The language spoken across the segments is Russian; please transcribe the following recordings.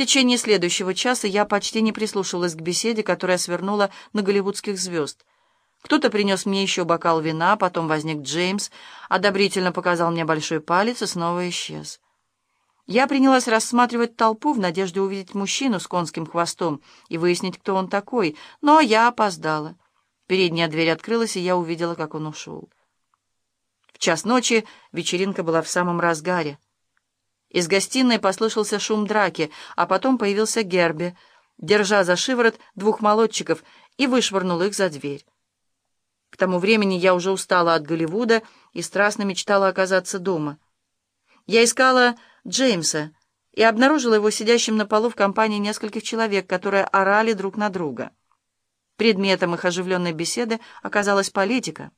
течение следующего часа я почти не прислушивалась к беседе, которая свернула на голливудских звезд. Кто-то принес мне еще бокал вина, потом возник Джеймс, одобрительно показал мне большой палец и снова исчез. Я принялась рассматривать толпу в надежде увидеть мужчину с конским хвостом и выяснить, кто он такой, но я опоздала. Передняя дверь открылась, и я увидела, как он ушел. В час ночи вечеринка была в самом разгаре. Из гостиной послышался шум драки, а потом появился Герби, держа за шиворот двух молодчиков, и вышвырнул их за дверь. К тому времени я уже устала от Голливуда и страстно мечтала оказаться дома. Я искала Джеймса и обнаружила его сидящим на полу в компании нескольких человек, которые орали друг на друга. Предметом их оживленной беседы оказалась политика.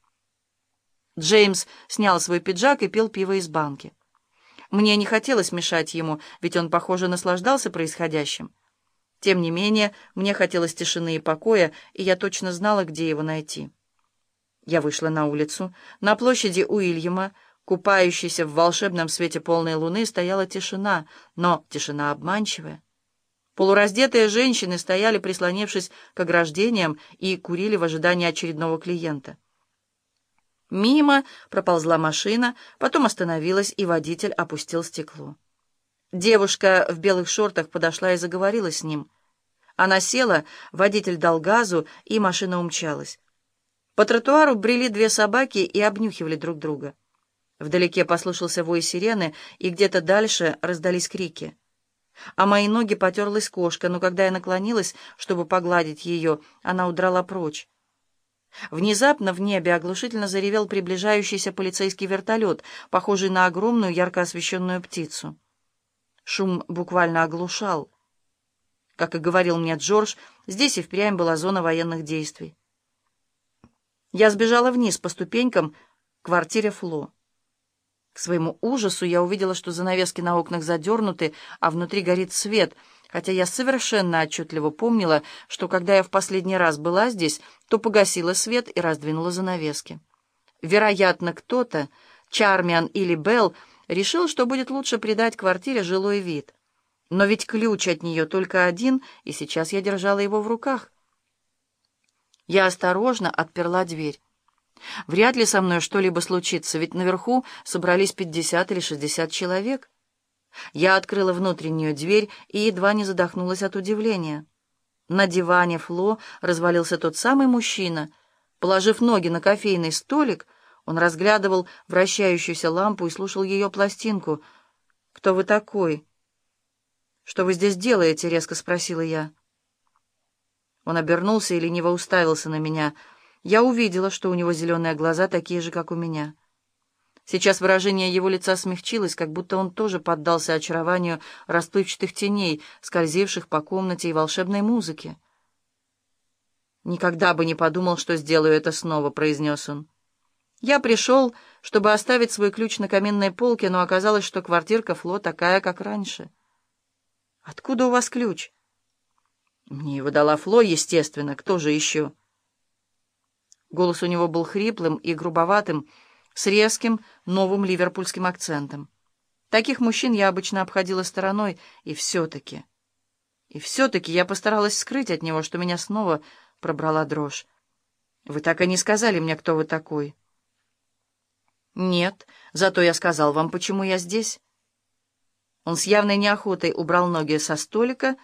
Джеймс снял свой пиджак и пил пиво из банки. Мне не хотелось мешать ему, ведь он, похоже, наслаждался происходящим. Тем не менее, мне хотелось тишины и покоя, и я точно знала, где его найти. Я вышла на улицу. На площади Уильяма, купающейся в волшебном свете полной луны, стояла тишина, но тишина обманчивая. Полураздетые женщины стояли, прислонившись к ограждениям, и курили в ожидании очередного клиента. Мимо проползла машина, потом остановилась, и водитель опустил стекло. Девушка в белых шортах подошла и заговорила с ним. Она села, водитель дал газу, и машина умчалась. По тротуару брели две собаки и обнюхивали друг друга. Вдалеке послышался вой сирены, и где-то дальше раздались крики. А мои ноги потерлась кошка, но когда я наклонилась, чтобы погладить ее, она удрала прочь. Внезапно в небе оглушительно заревел приближающийся полицейский вертолет, похожий на огромную ярко освещенную птицу. Шум буквально оглушал. Как и говорил мне Джордж, здесь и впрямь была зона военных действий. Я сбежала вниз по ступенькам к квартире Фло. К своему ужасу я увидела, что занавески на окнах задернуты, а внутри горит свет, хотя я совершенно отчетливо помнила, что когда я в последний раз была здесь, то погасила свет и раздвинула занавески. Вероятно, кто-то, Чармиан или Белл, решил, что будет лучше придать квартире жилой вид. Но ведь ключ от нее только один, и сейчас я держала его в руках. Я осторожно отперла дверь. Вряд ли со мной что-либо случится, ведь наверху собрались пятьдесят или шестьдесят человек. Я открыла внутреннюю дверь и едва не задохнулась от удивления. На диване Фло развалился тот самый мужчина. Положив ноги на кофейный столик, он разглядывал вращающуюся лампу и слушал ее пластинку. «Кто вы такой?» «Что вы здесь делаете?» — резко спросила я. Он обернулся и лениво уставился на меня. Я увидела, что у него зеленые глаза такие же, как у меня. Сейчас выражение его лица смягчилось, как будто он тоже поддался очарованию расплывчатых теней, скользивших по комнате и волшебной музыке. «Никогда бы не подумал, что сделаю это снова», — произнес он. «Я пришел, чтобы оставить свой ключ на каменной полке, но оказалось, что квартирка Фло такая, как раньше». «Откуда у вас ключ?» Мне его дала Фло, естественно. Кто же еще? Голос у него был хриплым и грубоватым, с резким новым ливерпульским акцентом. Таких мужчин я обычно обходила стороной, и все-таки... И все-таки я постаралась скрыть от него, что меня снова пробрала дрожь. Вы так и не сказали мне, кто вы такой. Нет, зато я сказал вам, почему я здесь. Он с явной неохотой убрал ноги со столика,